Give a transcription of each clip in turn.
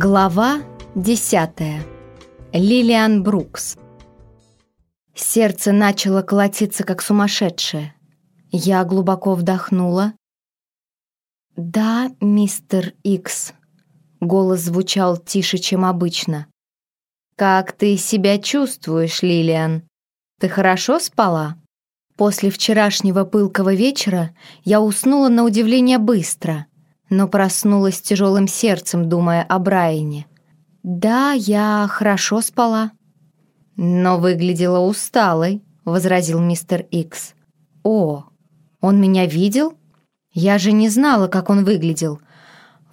Глава 10. Лилиан Брукс. Сердце начало колотиться, как сумасшедшее. Я глубоко вдохнула. «Да, мистер Икс». Голос звучал тише, чем обычно. «Как ты себя чувствуешь, Лилиан? Ты хорошо спала?» После вчерашнего пылкого вечера я уснула на удивление быстро — но проснулась тяжелым сердцем, думая о Брайане. «Да, я хорошо спала». «Но выглядела усталой», — возразил мистер Икс. «О, он меня видел? Я же не знала, как он выглядел.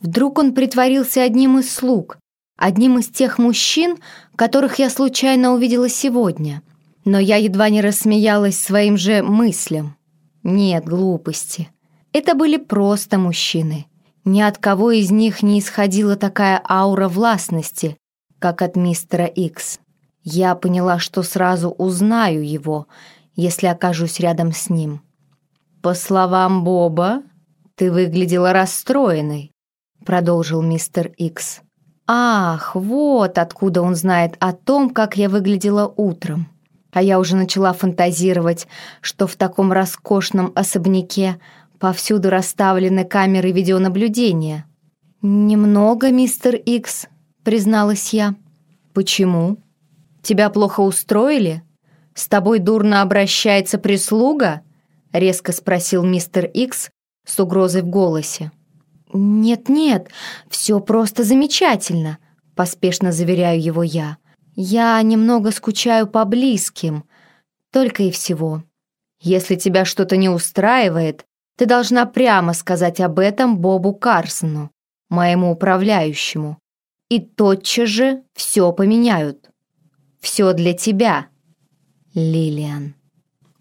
Вдруг он притворился одним из слуг, одним из тех мужчин, которых я случайно увидела сегодня. Но я едва не рассмеялась своим же мыслям. Нет, глупости. Это были просто мужчины. Ни от кого из них не исходила такая аура властности, как от мистера Икс. Я поняла, что сразу узнаю его, если окажусь рядом с ним. «По словам Боба, ты выглядела расстроенной», — продолжил мистер Икс. «Ах, вот откуда он знает о том, как я выглядела утром. А я уже начала фантазировать, что в таком роскошном особняке Повсюду расставлены камеры видеонаблюдения. «Немного, мистер Икс», — призналась я. «Почему? Тебя плохо устроили? С тобой дурно обращается прислуга?» — резко спросил мистер Икс с угрозой в голосе. «Нет-нет, все просто замечательно», — поспешно заверяю его я. «Я немного скучаю по близким, только и всего. Если тебя что-то не устраивает, ты должна прямо сказать об этом Бобу Карсону, моему управляющему. И тотчас же все поменяют. Все для тебя, Лилиан.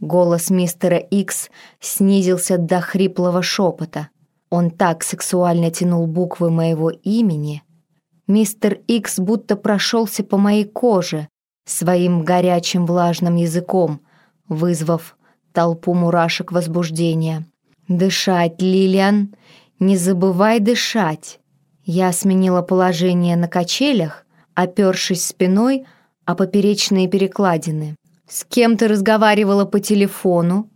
Голос мистера Икс снизился до хриплого шепота. Он так сексуально тянул буквы моего имени. Мистер Икс будто прошелся по моей коже своим горячим влажным языком, вызвав толпу мурашек возбуждения. «Дышать, Лилиан! Не забывай дышать!» Я сменила положение на качелях, опершись спиной о поперечные перекладины. «С кем ты разговаривала по телефону?»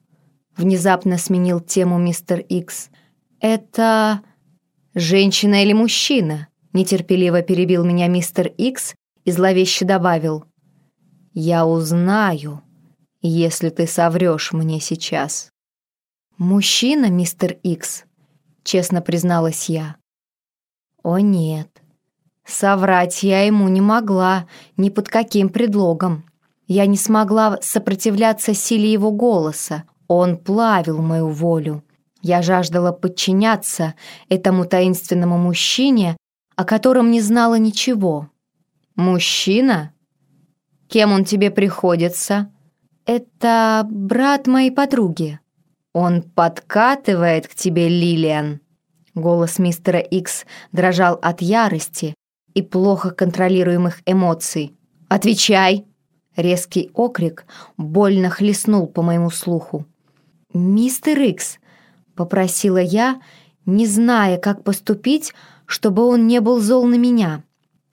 Внезапно сменил тему мистер Икс. «Это... женщина или мужчина?» Нетерпеливо перебил меня мистер Икс и зловеще добавил. «Я узнаю, если ты соврешь мне сейчас». «Мужчина, мистер Икс», — честно призналась я. «О нет, соврать я ему не могла ни под каким предлогом. Я не смогла сопротивляться силе его голоса. Он плавил мою волю. Я жаждала подчиняться этому таинственному мужчине, о котором не знала ничего. «Мужчина? Кем он тебе приходится?» «Это брат моей подруги», «Он подкатывает к тебе, Лилиан!» Голос мистера Икс дрожал от ярости и плохо контролируемых эмоций. «Отвечай!» Резкий окрик больно хлестнул по моему слуху. «Мистер Икс!» — попросила я, не зная, как поступить, чтобы он не был зол на меня.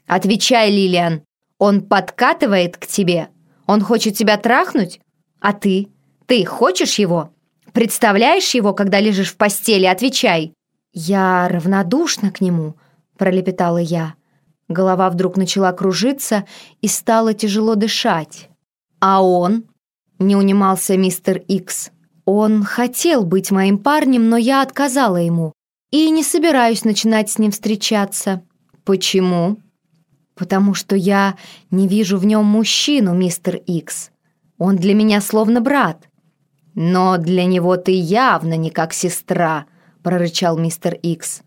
«Отвечай, Лилиан! Он подкатывает к тебе? Он хочет тебя трахнуть? А ты? Ты хочешь его?» Представляешь его, когда лежишь в постели? Отвечай!» «Я равнодушна к нему», — пролепетала я. Голова вдруг начала кружиться и стало тяжело дышать. «А он?» — не унимался мистер Икс. «Он хотел быть моим парнем, но я отказала ему. И не собираюсь начинать с ним встречаться». «Почему?» «Потому что я не вижу в нем мужчину, мистер Икс. Он для меня словно брат. «Но для него ты явно не как сестра», — прорычал мистер Икс.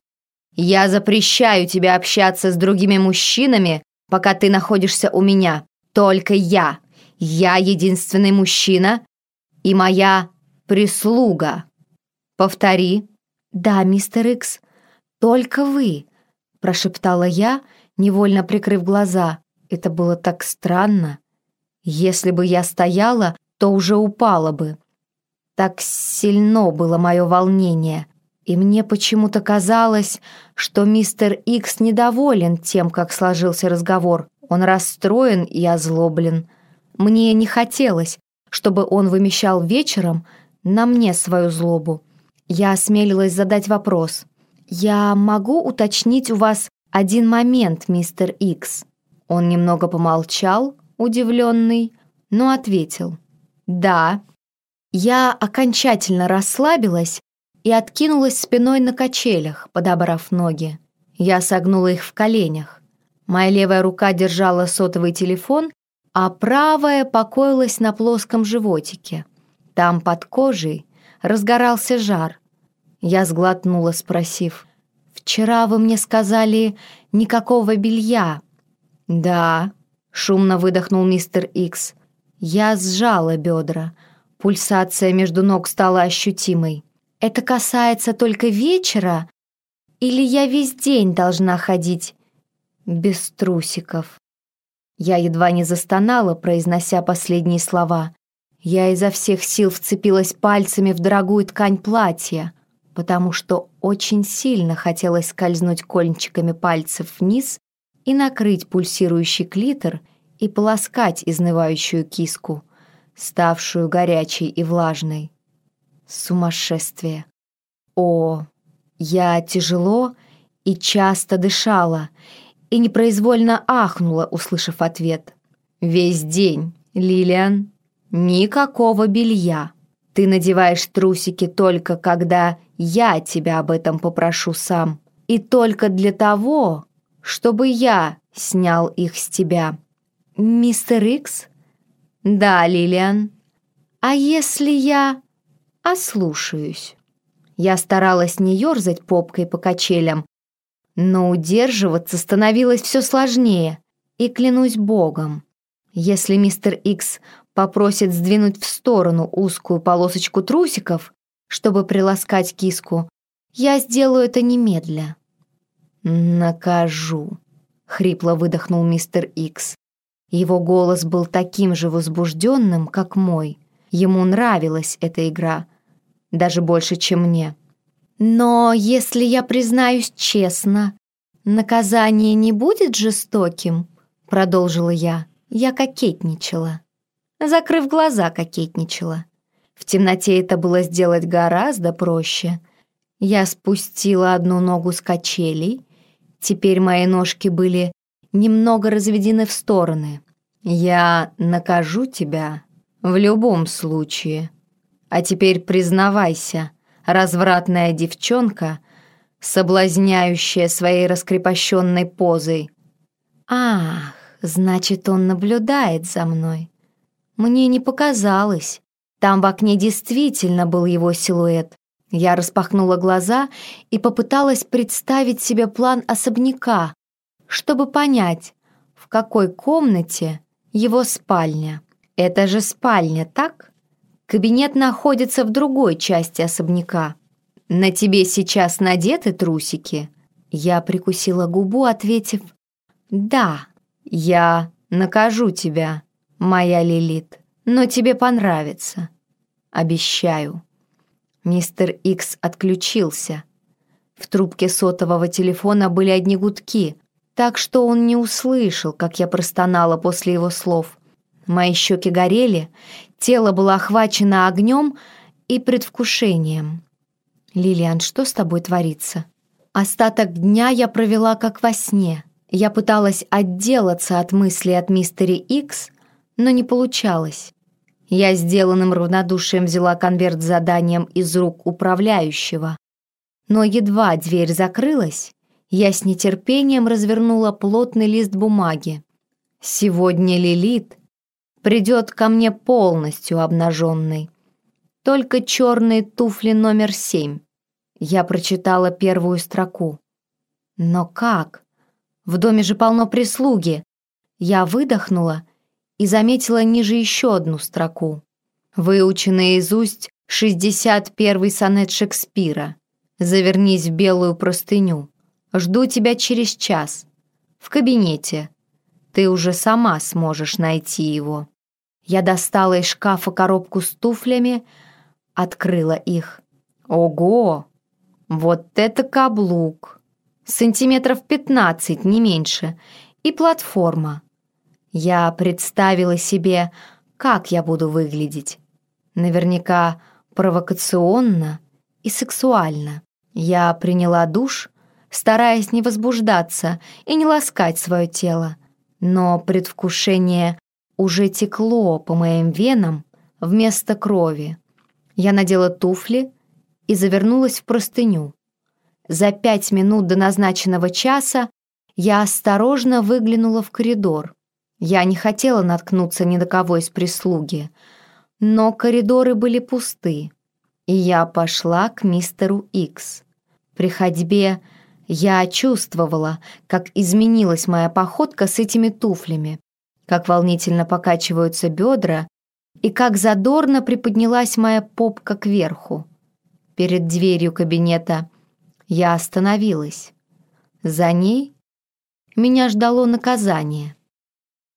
«Я запрещаю тебе общаться с другими мужчинами, пока ты находишься у меня. Только я. Я единственный мужчина и моя прислуга. Повтори». «Да, мистер Икс, только вы», — прошептала я, невольно прикрыв глаза. Это было так странно. Если бы я стояла, то уже упала бы. Так сильно было мое волнение. И мне почему-то казалось, что мистер Икс недоволен тем, как сложился разговор. Он расстроен и озлоблен. Мне не хотелось, чтобы он вымещал вечером на мне свою злобу. Я осмелилась задать вопрос. «Я могу уточнить у вас один момент, мистер Икс?» Он немного помолчал, удивленный, но ответил. «Да». Я окончательно расслабилась и откинулась спиной на качелях, подобрав ноги. Я согнула их в коленях. Моя левая рука держала сотовый телефон, а правая покоилась на плоском животике. Там под кожей разгорался жар. Я сглотнула, спросив, «Вчера вы мне сказали, никакого белья». «Да», — шумно выдохнул мистер Икс. Я сжала бедра. Пульсация между ног стала ощутимой. «Это касается только вечера? Или я весь день должна ходить без трусиков?» Я едва не застонала, произнося последние слова. Я изо всех сил вцепилась пальцами в дорогую ткань платья, потому что очень сильно хотелось скользнуть кончиками пальцев вниз и накрыть пульсирующий клитор и полоскать изнывающую киску, ставшую горячей и влажной. Сумасшествие. О, я тяжело и часто дышала, и непроизвольно ахнула, услышав ответ. «Весь день, Лилиан, никакого белья. Ты надеваешь трусики только когда я тебя об этом попрошу сам. И только для того, чтобы я снял их с тебя». «Мистер Икс?» «Да, Лилиан. А если я ослушаюсь?» Я старалась не ерзать попкой по качелям, но удерживаться становилось все сложнее. И клянусь богом, если мистер Икс попросит сдвинуть в сторону узкую полосочку трусиков, чтобы приласкать киску, я сделаю это немедля. «Накажу», — хрипло выдохнул мистер Икс. Его голос был таким же возбужденным, как мой. Ему нравилась эта игра, даже больше, чем мне. Но если я признаюсь честно, наказание не будет жестоким, продолжила я. Я кокетничала. Закрыв глаза, кокетничала. В темноте это было сделать гораздо проще. Я спустила одну ногу с качелей. Теперь мои ножки были немного разведены в стороны. «Я накажу тебя в любом случае. А теперь признавайся, развратная девчонка, соблазняющая своей раскрепощенной позой. Ах, значит, он наблюдает за мной. Мне не показалось. Там в окне действительно был его силуэт. Я распахнула глаза и попыталась представить себе план особняка, чтобы понять, в какой комнате его спальня. Это же спальня, так? Кабинет находится в другой части особняка. На тебе сейчас надеты трусики?» Я прикусила губу, ответив «Да, я накажу тебя, моя Лилит, но тебе понравится. Обещаю». Мистер Икс отключился. В трубке сотового телефона были одни гудки, так что он не услышал, как я простонала после его слов. Мои щеки горели, Тело было охвачено огнем и предвкушением. «Лилиан, что с тобой творится?» Остаток дня я провела как во сне. Я пыталась отделаться от мысли от мистери Икс, но не получалось. Я сделанным равнодушием взяла конверт с заданием из рук управляющего. Но едва дверь закрылась, я с нетерпением развернула плотный лист бумаги. Сегодня Лилит придет ко мне полностью обнаженный. Только черные туфли номер семь. Я прочитала первую строку. Но как? В доме же полно прислуги. Я выдохнула и заметила ниже еще одну строку. Выученная изусть 61-й сонет Шекспира. Завернись в белую простыню. Жду тебя через час. В кабинете. Ты уже сама сможешь найти его. Я достала из шкафа коробку с туфлями, открыла их. Ого! Вот это каблук! Сантиметров пятнадцать, не меньше. И платформа. Я представила себе, как я буду выглядеть. Наверняка провокационно и сексуально. Я приняла душ, стараясь не возбуждаться и не ласкать свое тело. Но предвкушение уже текло по моим венам вместо крови. Я надела туфли и завернулась в простыню. За пять минут до назначенного часа я осторожно выглянула в коридор. Я не хотела наткнуться ни на кого из прислуги, но коридоры были пусты, и я пошла к мистеру Икс. При ходьбе я чувствовала, как изменилась моя походка с этими туфлями, как волнительно покачиваются бедра и как задорно приподнялась моя попка кверху. Перед дверью кабинета я остановилась. За ней меня ждало наказание.